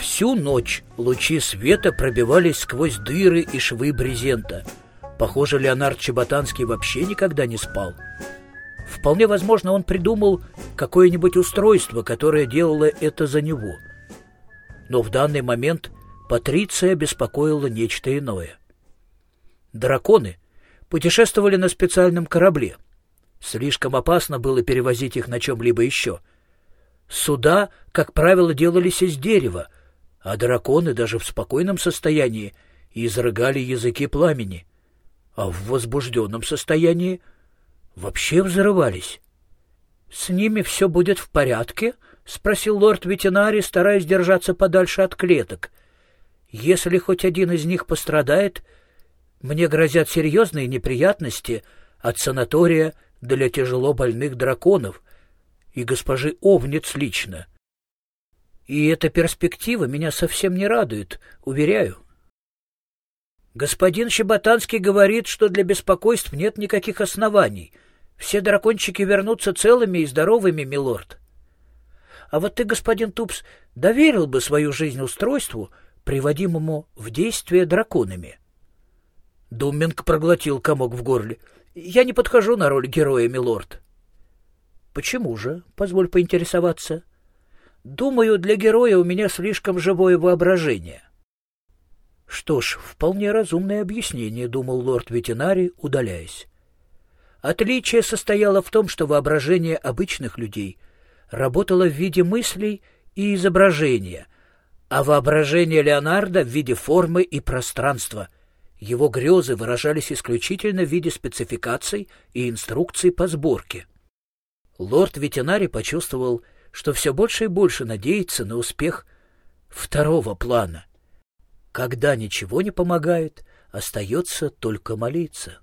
Всю ночь лучи света пробивались сквозь дыры и швы брезента. Похоже, Леонард Чеботанский вообще никогда не спал. Вполне возможно, он придумал какое-нибудь устройство, которое делало это за него. Но в данный момент Патриция беспокоила нечто иное. Драконы путешествовали на специальном корабле. Слишком опасно было перевозить их на чем-либо еще. Суда, как правило, делались из дерева, а драконы даже в спокойном состоянии изрыгали языки пламени, а в возбужденном состоянии вообще взрывались. — С ними все будет в порядке? — спросил лорд ветеринари, стараясь держаться подальше от клеток. — Если хоть один из них пострадает, мне грозят серьезные неприятности от санатория для тяжело больных драконов и госпожи Овниц лично. И эта перспектива меня совсем не радует, уверяю. Господин Щеботанский говорит, что для беспокойств нет никаких оснований. Все дракончики вернутся целыми и здоровыми, милорд. А вот ты, господин Тупс, доверил бы свою жизнь устройству, приводимому в действие драконами? Думминг проглотил комок в горле. Я не подхожу на роль героя, милорд. Почему же? Позволь поинтересоваться. Думаю, для героя у меня слишком живое воображение. Что ж, вполне разумное объяснение, думал лорд ветеринарий, удаляясь. Отличие состояло в том, что воображение обычных людей работало в виде мыслей и изображения, а воображение Леонардо в виде формы и пространства — его грезы выражались исключительно в виде спецификаций и инструкций по сборке. Лорд Ветенари почувствовал, что все больше и больше надеется на успех второго плана. Когда ничего не помогает, остается только молиться.